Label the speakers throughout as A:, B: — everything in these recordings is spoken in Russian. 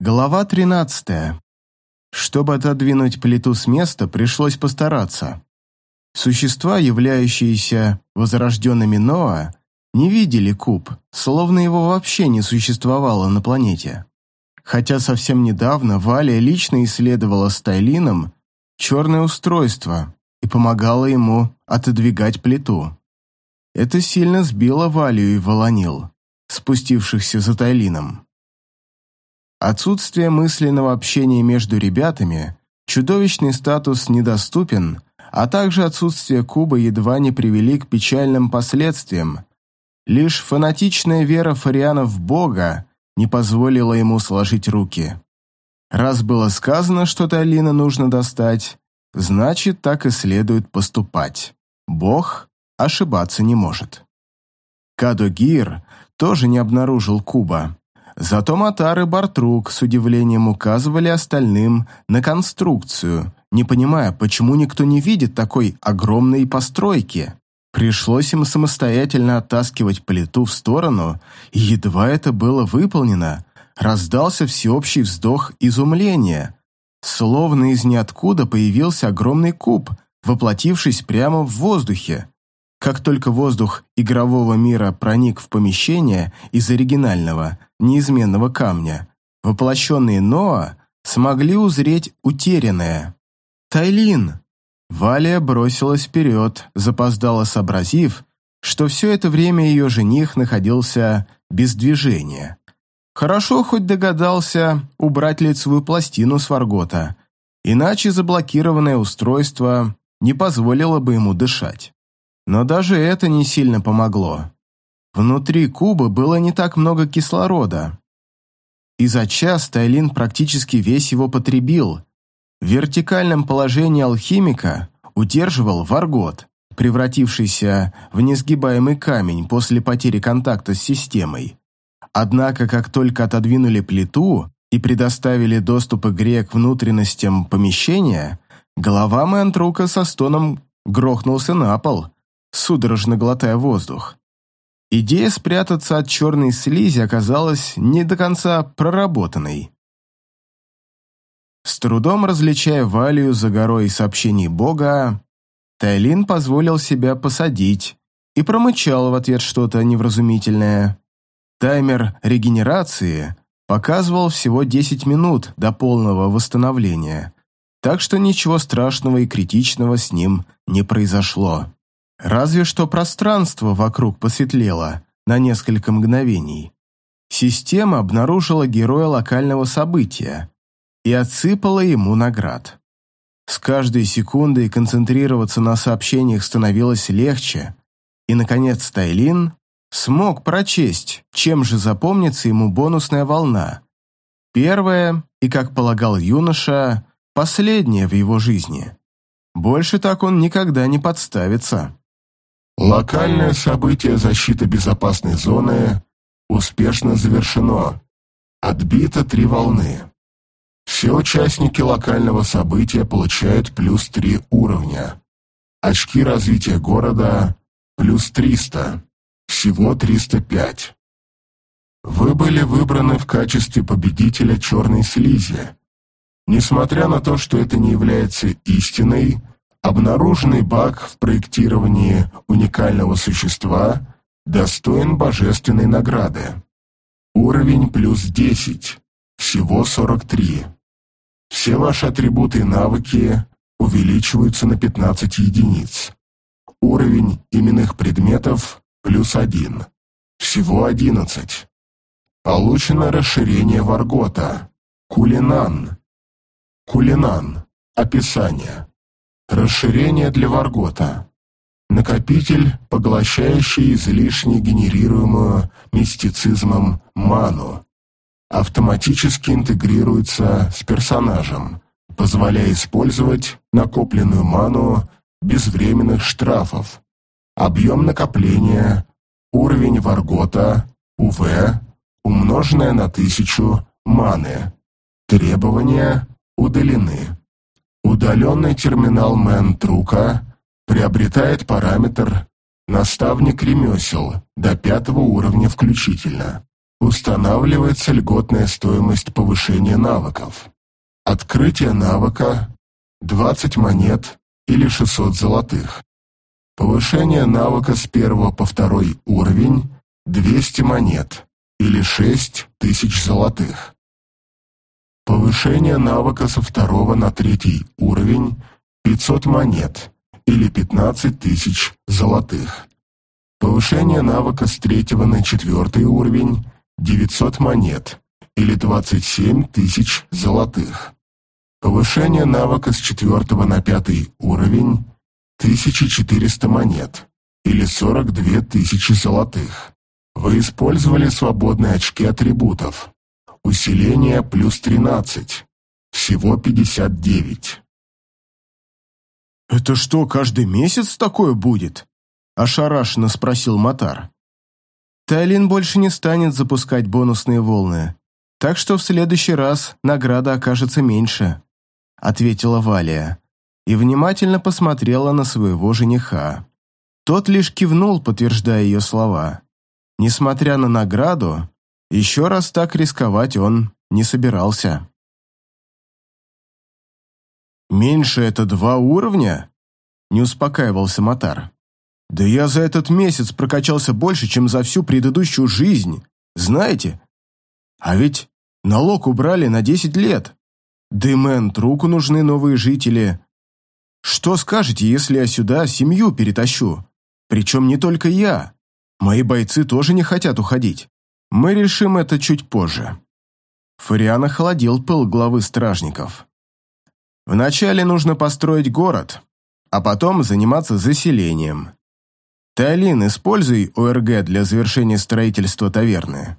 A: Глава 13. Чтобы отодвинуть плиту с места, пришлось постараться. Существа, являющиеся возрожденными Ноа, не видели куб, словно его вообще не существовало на планете. Хотя совсем недавно Валя лично исследовала с Тайлином черное устройство и помогала ему отодвигать плиту. Это сильно сбило Валю и Волонил, спустившихся за Тайлином. Отсутствие мысленного общения между ребятами, чудовищный статус недоступен, а также отсутствие куба едва не привели к печальным последствиям. Лишь фанатичная вера Фариана в Бога не позволила ему сложить руки. Раз было сказано, что Талина нужно достать, значит, так и следует поступать. Бог ошибаться не может. Кадогир тоже не обнаружил куба, Зато Матар и Бартрук с удивлением указывали остальным на конструкцию, не понимая, почему никто не видит такой огромной постройки. Пришлось им самостоятельно оттаскивать плиту в сторону, и едва это было выполнено, раздался всеобщий вздох изумления. Словно из ниоткуда появился огромный куб, воплотившись прямо в воздухе. Как только воздух игрового мира проник в помещение из оригинального, неизменного камня, воплощенные Ноа смогли узреть утерянное. «Тайлин!» Валя бросилась вперед, запоздала сообразив, что все это время ее жених находился без движения. Хорошо хоть догадался убрать лицевую пластину с Варгота, иначе заблокированное устройство не позволило бы ему дышать. Но даже это не сильно помогло. Внутри куба было не так много кислорода. И за час Тайлин практически весь его потребил. В вертикальном положении алхимика удерживал варгот, превратившийся в несгибаемый камень после потери контакта с системой. Однако, как только отодвинули плиту и предоставили доступ игре к внутренностям помещения, голова Мэнтрука со стоном грохнулся на пол – судорожно глотая воздух. Идея спрятаться от черной слизи оказалась не до конца проработанной. С трудом различая Валию за горой сообщений Бога, Тайлин позволил себя посадить и промычал в ответ что-то невразумительное. Таймер регенерации показывал всего 10 минут до полного восстановления, так что ничего страшного и критичного с ним не произошло. Разве что пространство вокруг посветлело на несколько мгновений. Система обнаружила героя локального события и отсыпала ему наград. С каждой секундой концентрироваться на сообщениях становилось легче, и, наконец, Тайлин смог прочесть, чем же запомнится ему бонусная волна. Первая, и, как полагал юноша, последняя в его жизни. Больше так он никогда не подставится.
B: Локальное событие защиты безопасной зоны успешно завершено. Отбито три волны. Все участники локального события получают плюс три уровня. Очки развития города плюс 300. Всего 305. Вы были выбраны в качестве победителя черной слизи. Несмотря на то, что это не является истиной, Обнаруженный баг в проектировании уникального существа достоин божественной награды. Уровень плюс 10, всего 43. Все ваши атрибуты и навыки увеличиваются на 15 единиц. Уровень именных предметов плюс 1, всего 11. Получено расширение Варгота. Кулинан. Кулинан. Описание. Расширение для Варгота. Накопитель, поглощающий излишне генерируемую мистицизмом ману. Автоматически интегрируется с персонажем, позволяя использовать накопленную ману без временных штрафов. Объем накопления, уровень Варгота, УВ, умноженное на тысячу маны. Требования удалены. Удаленный терминал Мэн-Трука приобретает параметр «Наставник ремесел» до пятого уровня включительно. Устанавливается льготная стоимость повышения навыков. Открытие навыка – 20 монет или 600 золотых. Повышение навыка с первого по второй уровень – 200 монет или 6 тысяч золотых. Повышение навыка со второго на третий уровень – 500 монет или 15 тысяч золотых. Повышение навыка с третьего на четвертый уровень – 900 монет или 27 тысяч золотых. Повышение навыка с четвертого на пятый уровень – 1400 монет или 42 тысячи золотых. Вы использовали свободные очки атрибутов. Усиление плюс 13. Всего 59.
A: «Это что, каждый месяц такое будет?» – ошарашенно спросил Матар. Тайлин больше не станет запускать бонусные волны, так что в следующий раз награда окажется меньше, ответила Валия и внимательно посмотрела на своего жениха. Тот лишь кивнул, подтверждая ее слова. Несмотря на награду, еще раз так рисковать он не собирался. «Меньше это два уровня?» – не успокаивался Матар. «Да я за этот месяц прокачался больше, чем за всю предыдущую жизнь, знаете? А ведь налог убрали на десять лет. Дымен, руку нужны новые жители. Что скажете, если я сюда семью перетащу? Причем не только я. Мои бойцы тоже не хотят уходить. Мы решим это чуть позже». Фариан охладил пыл главы стражников. Вначале нужно построить город, а потом заниматься заселением. Тайлин, используй ОРГ для завершения строительства таверны.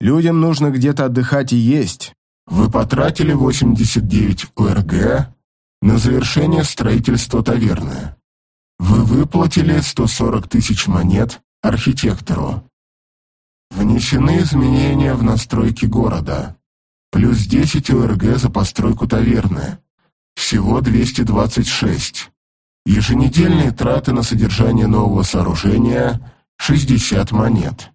A: Людям нужно где-то отдыхать и есть.
B: Вы потратили 89 ОРГ на завершение строительства таверны. Вы выплатили 140 тысяч монет архитектору. Внесены изменения в настройки города. Плюс 10 ОРГ за постройку таверны. Всего 226. Еженедельные траты на содержание нового сооружения – 60 монет.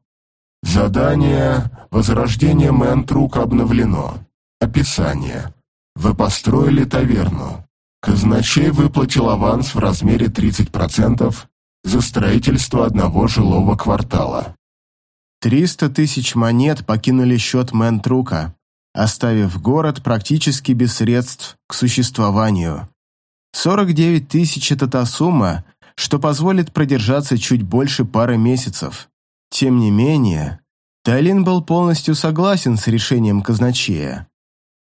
B: Задание «Возрождение Мэнтрук» обновлено. Описание. Вы построили таверну. Казначей выплатил аванс в размере 30% за строительство одного жилого квартала.
A: 300 тысяч монет покинули счет Мэнтрука, оставив город практически без средств к существованию. 49 тысяч – это та сумма, что позволит продержаться чуть больше пары месяцев. Тем не менее, Тайлин был полностью согласен с решением казначея.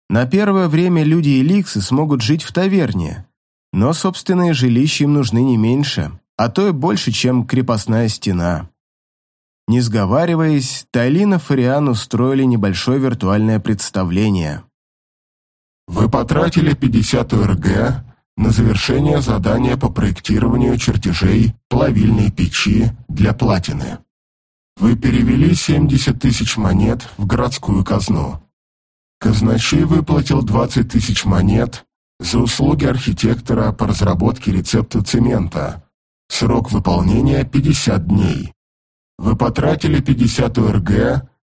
A: На первое время люди и ликсы смогут жить в таверне, но собственные жилища им нужны не меньше, а то и больше, чем крепостная стена. Не сговариваясь, Тайлин и Фариан устроили небольшое виртуальное представление.
B: Вы потратили 50 РГ на завершение задания по проектированию чертежей плавильной печи для платины. Вы перевели 70 тысяч монет в городскую казну. Казначей выплатил 20 тысяч монет за услуги архитектора по разработке рецепта цемента. Срок выполнения 50 дней. Вы потратили 50 ОРГ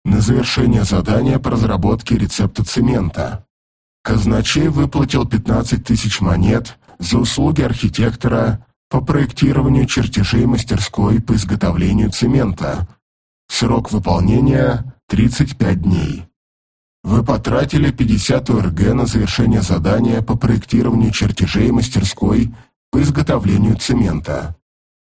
B: на завершение задания по разработке рецепта цемента. Казначей выплатил 15 тысяч монет за услуги архитектора по проектированию чертежей мастерской по изготовлению цемента. Срок выполнения – 35 дней. Вы потратили 50 ОРГ на завершение задания по проектированию чертежей мастерской по изготовлению цемента.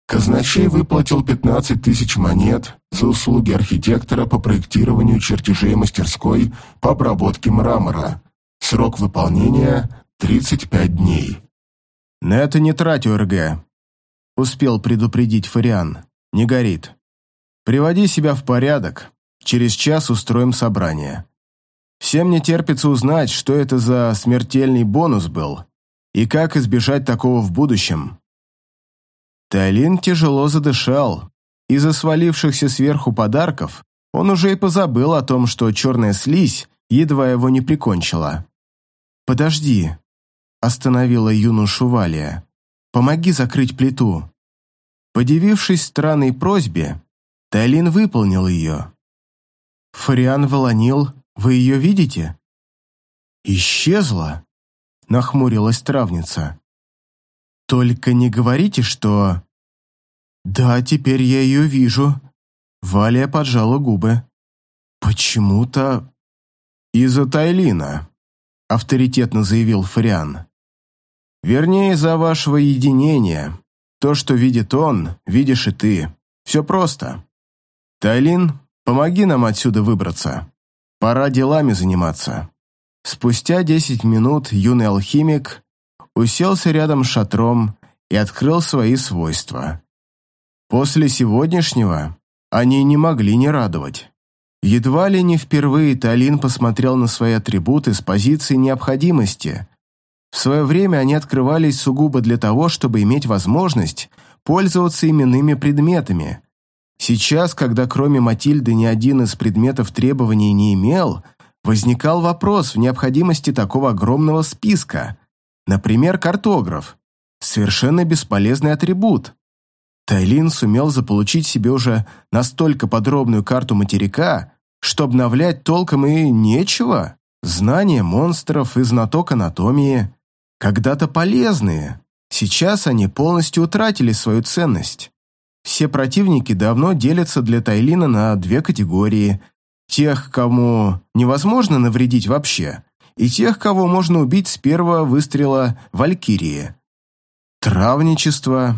B: Казначей выплатил 15 тысяч монет за услуги архитектора по проектированию чертежей мастерской по обработке мрамора. Срок выполнения – 35 дней.
A: «На это не трать ОРГ», – успел предупредить Фариан. «Не горит. Приводи себя в порядок. Через час устроим собрание. Всем не терпится узнать, что это за смертельный бонус был и как избежать такого в будущем». Тайлин тяжело задышал. Из-за свалившихся сверху подарков он уже и позабыл о том, что черная слизь едва его не прикончила. «Подожди», — остановила юношу Валия. «Помоги закрыть плиту». Подивившись странной просьбе, Тайлин выполнил ее. Фариан Волонил, вы ее видите?» «Исчезла», — нахмурилась травница. «Только не говорите, что...» «Да, теперь я ее вижу». Валя поджала губы. «Почему-то...» «Из-за Тайлина», — авторитетно заявил Фариан. «Вернее, из-за вашего единения. То, что видит он, видишь и ты. Все просто. Тайлин, помоги нам отсюда выбраться. Пора делами заниматься». Спустя десять минут юный алхимик уселся рядом с шатром и открыл свои свойства. После сегодняшнего они не могли не радовать. Едва ли не впервые Талин посмотрел на свои атрибуты с позиции необходимости. В свое время они открывались сугубо для того, чтобы иметь возможность пользоваться именными предметами. Сейчас, когда кроме Матильды ни один из предметов требований не имел, возникал вопрос в необходимости такого огромного списка. Например, картограф. Совершенно бесполезный атрибут. Тайлин сумел заполучить себе уже настолько подробную карту материка, что обновлять толком и нечего. Знания монстров и знаток анатомии когда-то полезные. Сейчас они полностью утратили свою ценность. Все противники давно делятся для Тайлина на две категории. Тех, кому невозможно навредить вообще, и тех, кого можно убить с первого выстрела Валькирии. Травничество,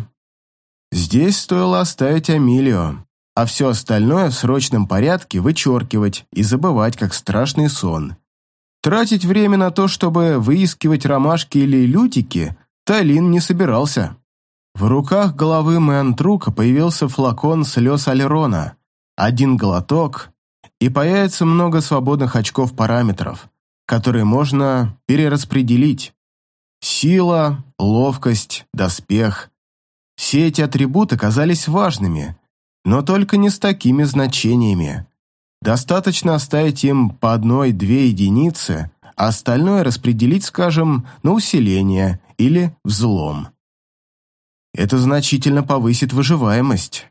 A: Здесь стоило оставить Амилио, а все остальное в срочном порядке вычеркивать и забывать, как страшный сон. Тратить время на то, чтобы выискивать ромашки или лютики, Талин не собирался. В руках головы Мэнтрука появился флакон слез Алерона. Один глоток, и появится много свободных очков параметров, которые можно перераспределить. Сила, ловкость, доспех, все эти атрибуты казались важными, но только не с такими значениями. Достаточно оставить им по одной-две единицы, а остальное распределить, скажем, на усиление или взлом. Это значительно повысит выживаемость.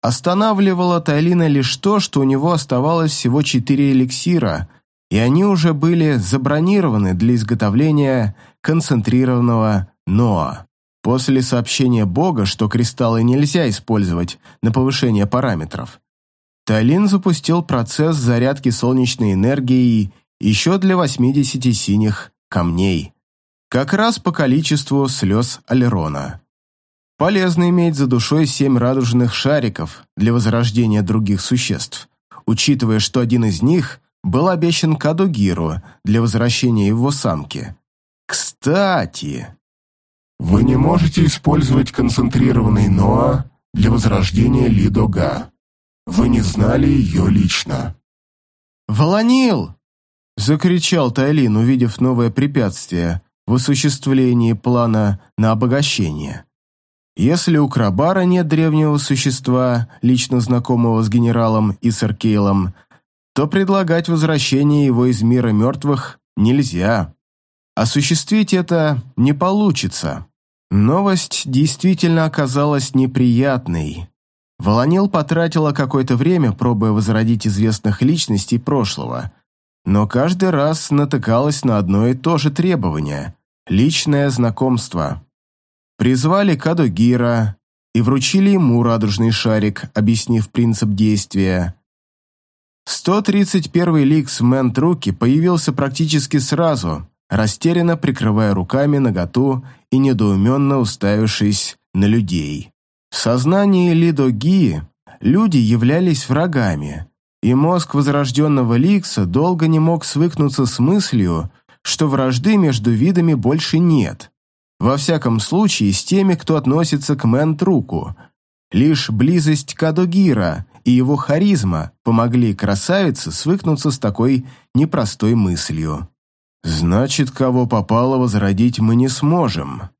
A: Останавливало Тайлина лишь то, что у него оставалось всего четыре эликсира, и они уже были забронированы для изготовления концентрированного ноа. После сообщения Бога, что кристаллы нельзя использовать на повышение параметров, Талин запустил процесс зарядки солнечной энергии еще для 80 синих камней, как раз по количеству слез Алерона. Полезно иметь за душой семь радужных шариков для возрождения других существ, учитывая, что один из них был обещан Кадугиру для возвращения его самки. Кстати,
B: вы не можете использовать концентрированный НОА для возрождения Лидога. Вы не знали ее лично.
A: «Волонил!» – закричал Тайлин, увидев новое препятствие в осуществлении плана на обогащение. Если у Крабара нет древнего существа, лично знакомого с генералом Исаркейлом, то предлагать возвращение его из мира мертвых нельзя. Осуществить это не получится. Новость действительно оказалась неприятной. Волонил потратила какое-то время, пробуя возродить известных личностей прошлого, но каждый раз натыкалась на одно и то же требование – личное знакомство. Призвали Кадогира и вручили ему радужный шарик, объяснив принцип действия. 131-й лик с Мэнтруки появился практически сразу – растерянно прикрывая руками наготу и недоуменно уставившись на людей. В сознании Лидо Ги люди являлись врагами, и мозг возрожденного Ликса долго не мог свыкнуться с мыслью, что вражды между видами больше нет. Во всяком случае, с теми, кто относится к Мэнтруку. Лишь близость Кадогира и его харизма помогли красавице свыкнуться с такой непростой мыслью. «Значит, кого попало возродить мы не сможем»,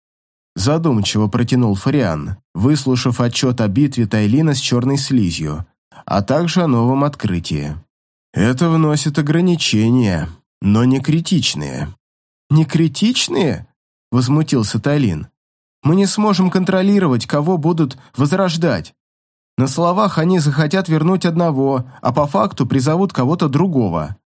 A: задумчиво протянул Фариан, выслушав отчет о битве Тайлина с черной слизью, а также о новом открытии. «Это вносит ограничения, но не критичные». «Не критичные?» – возмутился Тайлин. «Мы не сможем контролировать, кого будут возрождать». На словах они захотят вернуть одного, а по факту призовут кого-то другого.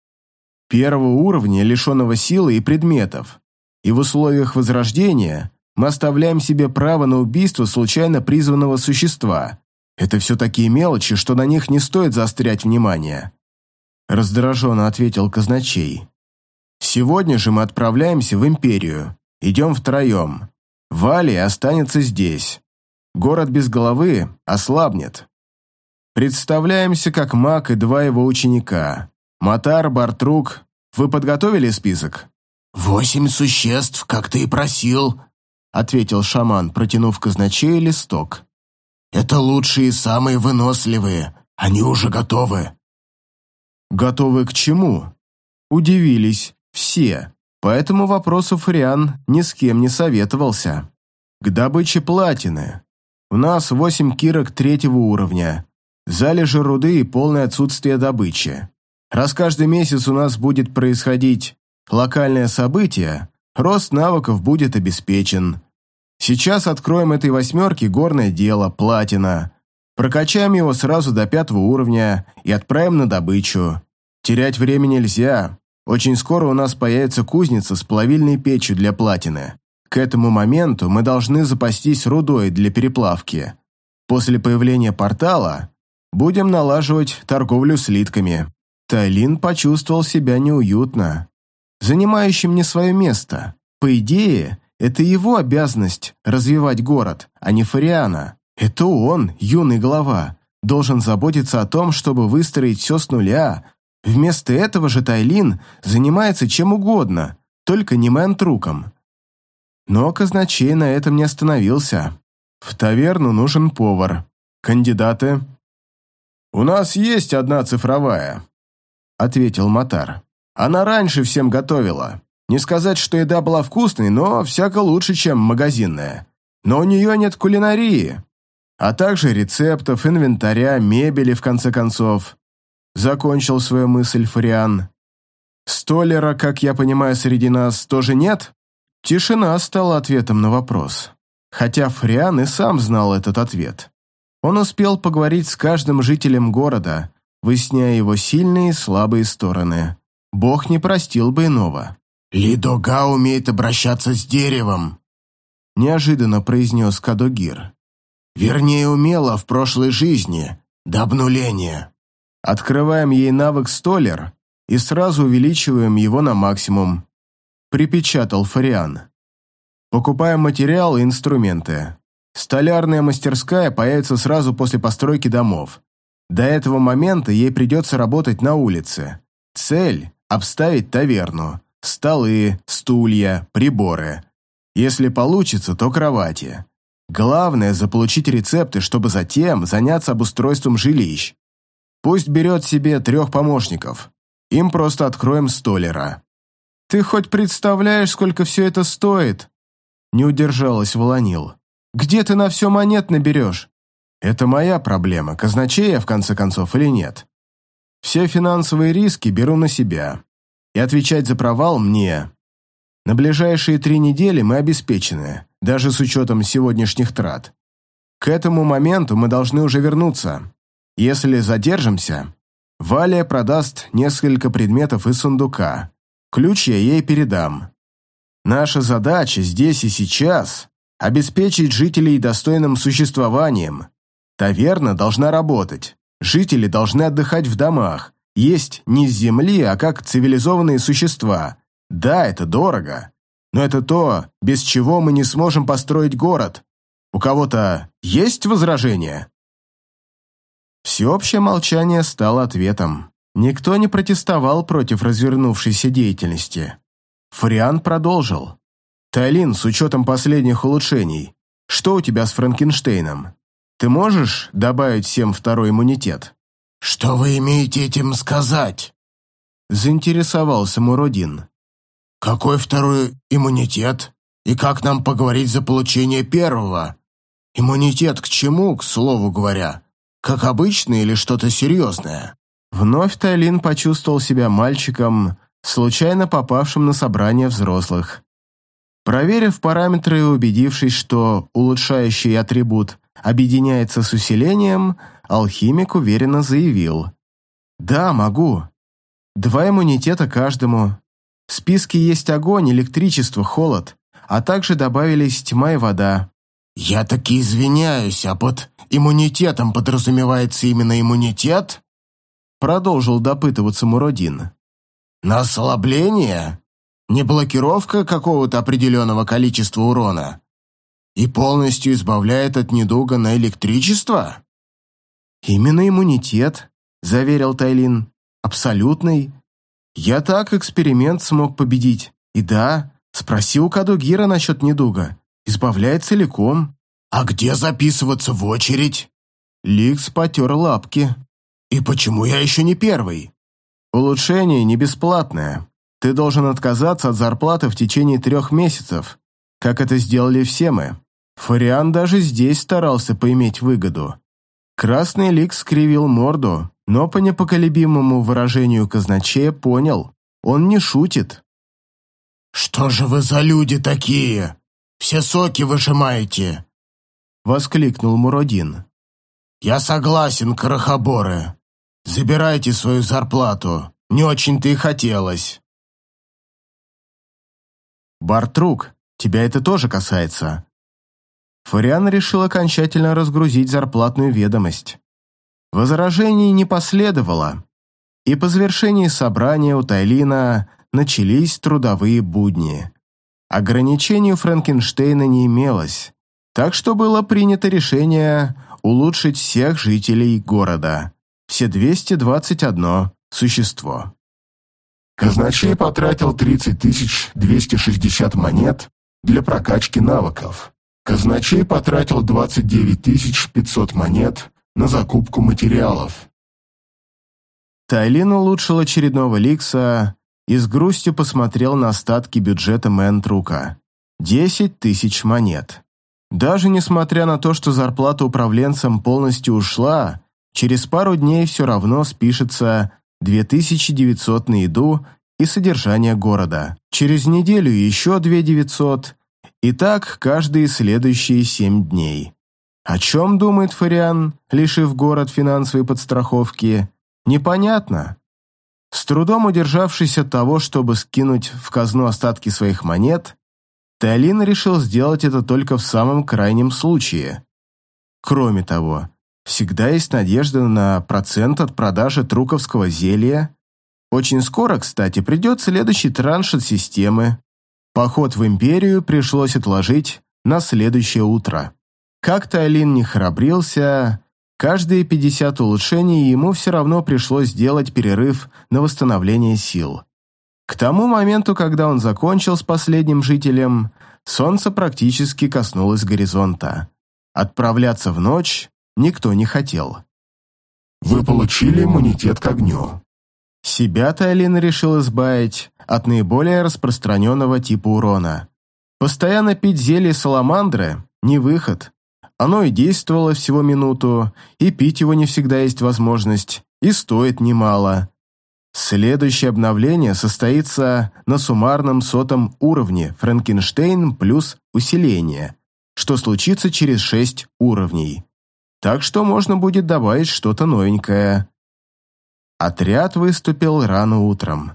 A: Первого уровня, лишенного силы и предметов. И в условиях возрождения мы оставляем себе право на убийство случайно призванного существа. Это все такие мелочи, что на них не стоит заострять внимание. Раздраженно ответил казначей. Сегодня же мы отправляемся в Империю. Идем втроем. Вали останется здесь. Город без головы ослабнет. Представляемся как маг и два его ученика. Матар, Бартрук, вы подготовили список?
B: «Восемь существ, как ты и просил», — ответил шаман, протянув казначею листок. «Это лучшие и самые выносливые. Они уже готовы».
A: «Готовы к чему?» Удивились все, поэтому вопросов Фариан ни с кем не советовался. «К добыче платины. У нас восемь кирок третьего уровня, залежи руды и полное отсутствие добычи. Раз каждый месяц у нас будет происходить локальное событие, рост навыков будет обеспечен. Сейчас откроем этой восьмерке горное дело, платина. Прокачаем его сразу до пятого уровня и отправим на добычу. Терять время нельзя. Очень скоро у нас появится кузница с плавильной печью для платины. К этому моменту мы должны запастись рудой для переплавки. После появления портала будем налаживать торговлю слитками. Тайлин почувствовал себя неуютно, занимающим не свое место. По идее, это его обязанность развивать город, а не Фариана. Это он, юный глава, должен заботиться о том, чтобы выстроить все с нуля. Вместо этого же Тайлин занимается чем угодно, только не мэнтруком. Но казначей на этом не остановился. В таверну нужен повар. Кандидаты? «У нас есть одна цифровая», — ответил Матар. «Она раньше всем готовила. Не сказать, что еда была вкусной, но всяко лучше, чем магазинная. Но у нее нет кулинарии, а также рецептов, инвентаря, мебели, в конце концов». Закончил свою мысль Фариан. «Столера, как я понимаю, среди нас тоже нет?» Тишина стала ответом на вопрос. Хотя Фриан и сам знал этот ответ. Он успел поговорить с каждым жителем города, выясняя его сильные и слабые стороны. Бог не простил бы иного.
B: «Лидога умеет обращаться с деревом», –
A: неожиданно произнес Кадогир.
B: «Вернее, умела в прошлой жизни, до обнуления».
A: Открываем ей навык столер и сразу увеличиваем его на максимум припечатал Фариан. Покупаем материал и инструменты. Столярная мастерская появится сразу после постройки домов. До этого момента ей придется работать на улице. Цель – обставить таверну. Столы, стулья, приборы. Если получится, то кровати. Главное – заполучить рецепты, чтобы затем заняться обустройством жилищ. Пусть берет себе трех помощников. Им просто откроем столера. «Ты хоть представляешь, сколько все это стоит?» Не удержалась Волонил. «Где ты на все монет наберешь?» «Это моя проблема, казначея, в конце концов, или нет?» «Все финансовые риски беру на себя. И отвечать за провал мне. На ближайшие три недели мы обеспечены, даже с учетом сегодняшних трат. К этому моменту мы должны уже вернуться. Если задержимся, Валия продаст несколько предметов из сундука, Ключ я ей передам. Наша задача здесь и сейчас – обеспечить жителей достойным существованием. Таверна должна работать. Жители должны отдыхать в домах, есть не с земли, а как цивилизованные существа. Да, это дорого, но это то, без чего мы не сможем построить город. У кого-то есть возражения? Всеобщее молчание стало ответом. Никто не протестовал против развернувшейся деятельности. Фариан продолжил. «Тайлин, с учетом последних улучшений, что у тебя с Франкенштейном? Ты можешь добавить всем второй иммунитет?»
B: «Что вы имеете этим сказать?»
A: Заинтересовался Муродин.
B: «Какой второй иммунитет? И как нам поговорить за получение первого? Иммунитет к чему, к слову говоря? Как обычный или что-то серьезное?»
A: Вновь Тайлин почувствовал себя мальчиком, случайно попавшим на собрание взрослых. Проверив параметры и убедившись, что улучшающий атрибут объединяется с усилением, алхимик уверенно заявил. «Да, могу. Два иммунитета каждому. В списке есть огонь, электричество, холод, а также добавились тьма и вода».
B: «Я таки извиняюсь, а под иммунитетом подразумевается именно иммунитет?»
A: Продолжил допытываться Муродин.
B: «На ослабление? Не блокировка какого-то определенного количества урона? И полностью избавляет от недуга на электричество?»
A: «Именно иммунитет», — заверил Тайлин. «Абсолютный. Я так эксперимент смог победить. И да, спроси у Кадугира насчет недуга. Избавляет целиком».
B: «А где записываться в очередь?»
A: Ликс потер лапки.
B: «И почему я еще не первый?»
A: «Улучшение не бесплатное. Ты должен отказаться от зарплаты в течение трех месяцев, как это сделали все мы. Фариан даже здесь старался поиметь выгоду. Красный лик скривил морду, но по непоколебимому выражению казначея понял, он не шутит.
B: «Что же вы за люди такие? Все соки выжимаете!»
A: Воскликнул Муродин.
B: «Я согласен, крохоборы. Забирайте свою зарплату. Не очень-то и хотелось».
A: «Бартрук, тебя это тоже касается», Фариан решил окончательно разгрузить зарплатную ведомость. Возражений не последовало, и по завершении собрания у Тайлина начались трудовые будни. Ограничений у Франкенштейна не имелось, так что было принято решение улучшить всех жителей города, все 221 существо.
B: Казначей потратил 30 260 монет для прокачки навыков. Казначей потратил 29 500 монет на закупку материалов.
A: Тайлин улучшил очередного ликса и с грустью посмотрел на остатки бюджета Мэнтрука. 10 тысяч монет. Даже несмотря на то, что зарплата управленцам полностью ушла, через пару дней все равно спишется 2900 на еду и содержание города. Через неделю еще 2900, и так каждые следующие семь дней. О чем думает Фариан, лишив город финансовой подстраховки, непонятно. С трудом удержавшись от того, чтобы скинуть в казну остатки своих монет, Теолин решил сделать это только в самом крайнем случае. Кроме того, всегда есть надежда на процент от продажи труковского зелья. Очень скоро, кстати, придет следующий транш от системы, Поход в империю пришлось отложить на следующее утро. Как-то Алин не храбрился, каждые 50 улучшений ему все равно пришлось сделать перерыв на восстановление сил. К тому моменту, когда он закончил с последним жителем, солнце практически коснулось горизонта. Отправляться в ночь никто не хотел.
B: «Вы получили иммунитет к огню.
A: Себя-то Алина решил избавить от наиболее распространенного типа урона. Постоянно пить зелье саламандры – не выход. Оно и действовало всего минуту, и пить его не всегда есть возможность, и стоит немало. Следующее обновление состоится на суммарном сотом уровне Франкенштейн плюс усиление, что случится через 6 уровней. Так что можно будет добавить что-то новенькое. Отряд выступил рано утром.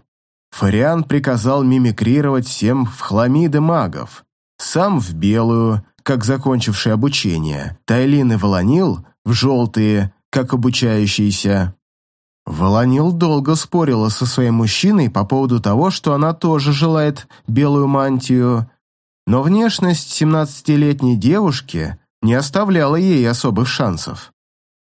A: Фариан приказал мимикрировать всем в хламиды магов, сам в белую, как закончивший обучение, Тайлин и Волонил в желтые, как обучающиеся. Волонил долго спорила со своим мужчиной по поводу того, что она тоже желает белую мантию, но внешность семнадцатилетней девушки не оставляла ей особых шансов.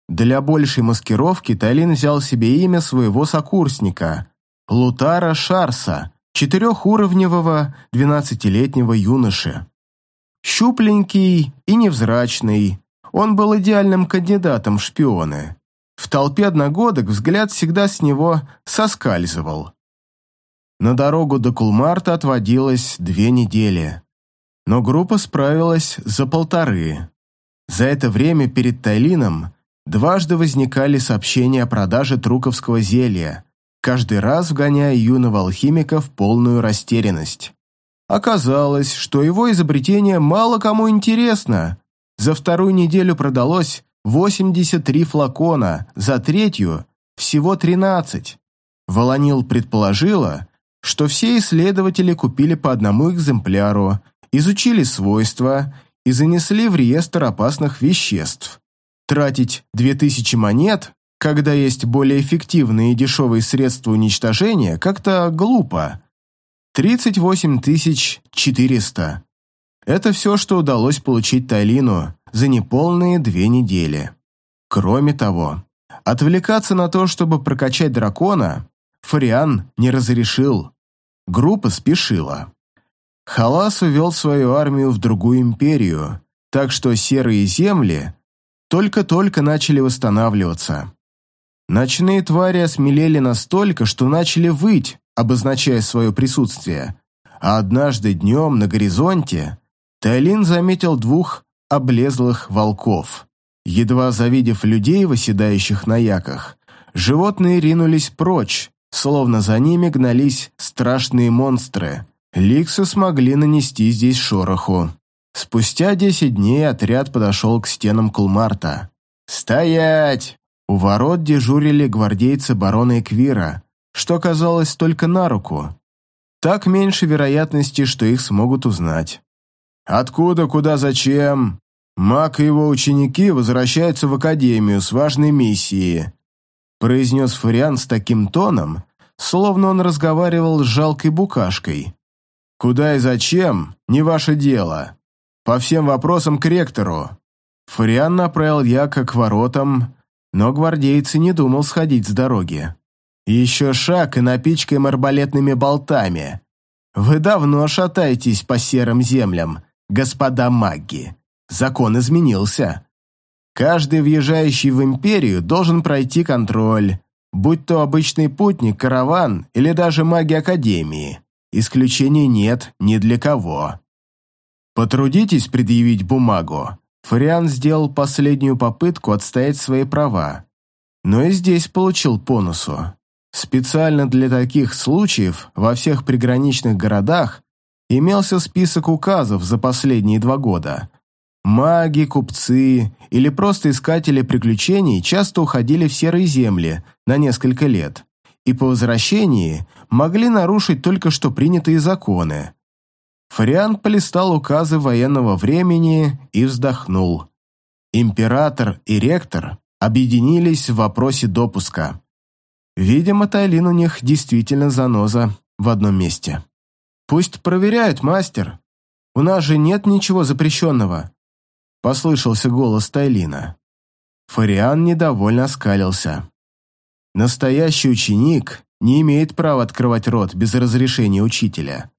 A: Для большей маскировки Тайлин взял себе имя своего сокурсника – Лутара Шарса, четырехуровневого двенадцатилетнего юноши. Щупленький и невзрачный, он был идеальным кандидатом в шпионы. В толпе одногодок взгляд всегда с него соскальзывал. На дорогу до Кулмарта отводилось две недели, но группа справилась за полторы. За это время перед Тайлином Дважды возникали сообщения о продаже труковского зелья, каждый раз вгоняя юного алхимика в полную растерянность. Оказалось, что его изобретение мало кому интересно. За вторую неделю продалось 83 флакона, за третью всего 13. Волонил предположила, что все исследователи купили по одному экземпляру, изучили свойства и занесли в реестр опасных веществ. Тратить 2000 монет, когда есть более эффективные и дешевые средства уничтожения, как-то глупо. 38 400. Это все, что удалось получить Тайлину за неполные две недели. Кроме того, отвлекаться на то, чтобы прокачать дракона, Фариан не разрешил. Группа спешила. Халас увел свою армию в другую империю, так что серые земли только-только начали восстанавливаться. Ночные твари осмелели настолько, что начали выть, обозначая свое присутствие, а однажды днем на горизонте Тайлин заметил двух облезлых волков. Едва завидев людей, восседающих на яках, животные ринулись прочь, словно за ними гнались страшные монстры. Ликсы смогли нанести здесь шороху. Спустя десять дней отряд подошел к стенам Кулмарта. «Стоять!» У ворот дежурили гвардейцы барона Эквира, что оказалось только на руку. Так меньше вероятности, что их смогут узнать. «Откуда, куда, зачем?» Маг и его ученики возвращаются в академию с важной миссией», произнес Фариан с таким тоном, словно он разговаривал с жалкой букашкой. «Куда и зачем, не ваше дело. По всем вопросам к ректору». Фариан направил Яка к воротам, но гвардейцы не думал сходить с дороги. «Еще шаг и напичкаем арбалетными болтами. Вы давно шатаетесь по серым землям, господа маги. Закон изменился. Каждый въезжающий в империю должен пройти контроль, будь то обычный путник, караван или даже маги Академии. Исключений нет ни для кого. Потрудитесь предъявить бумагу. Фариан сделал последнюю попытку отстоять свои права, но и здесь получил понусу. Специально для таких случаев во всех приграничных городах имелся список указов за последние два года. Маги, купцы или просто искатели приключений часто уходили в серые земли на несколько лет и по возвращении могли нарушить только что принятые законы. Фариан полистал указы военного времени и вздохнул. Император и ректор объединились в вопросе допуска. Видимо, Тайлин у них действительно заноза в одном месте. «Пусть проверяют, мастер. У нас же нет ничего запрещенного», — послышался голос Тайлина. Фариан недовольно оскалился. Настоящий ученик не имеет права открывать рот без разрешения учителя.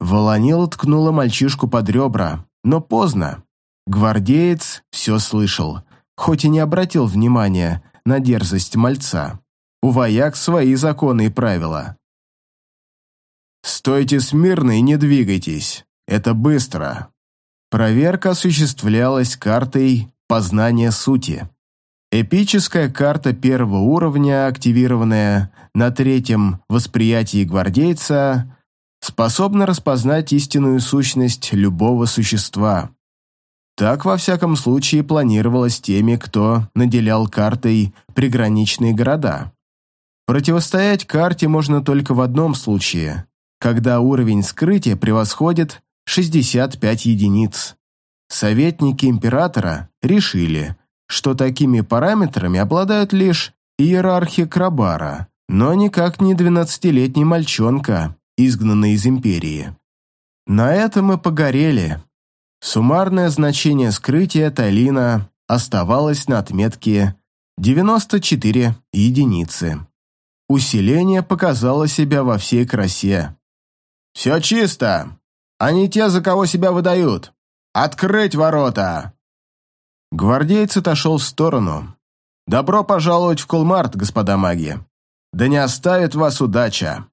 A: Волонил ткнула мальчишку под ребра, но поздно. Гвардеец все слышал, хоть и не обратил внимания на дерзость мальца. У вояк свои законы и правила. «Стойте смирно и не двигайтесь. Это быстро». Проверка осуществлялась картой познания сути. Эпическая карта первого уровня, активированная на третьем восприятии гвардейца, способна распознать истинную сущность любого существа. Так, во всяком случае, планировалось теми, кто наделял картой приграничные города. Противостоять карте можно только в одном случае, когда уровень скрытия превосходит 65 единиц. Советники императора решили, что такими параметрами обладают лишь иерархи Крабара, но никак не 12-летний мальчонка, изгнанный из империи. На этом мы погорели. Суммарное значение скрытия Талина оставалось на отметке 94 единицы. Усиление показало себя во всей красе. «Все чисто. Они те, за кого себя выдают. Открыть ворота!» Гвардеец отошел в сторону. «Добро пожаловать в Кулмарт, господа маги. Да не оставит вас удача!»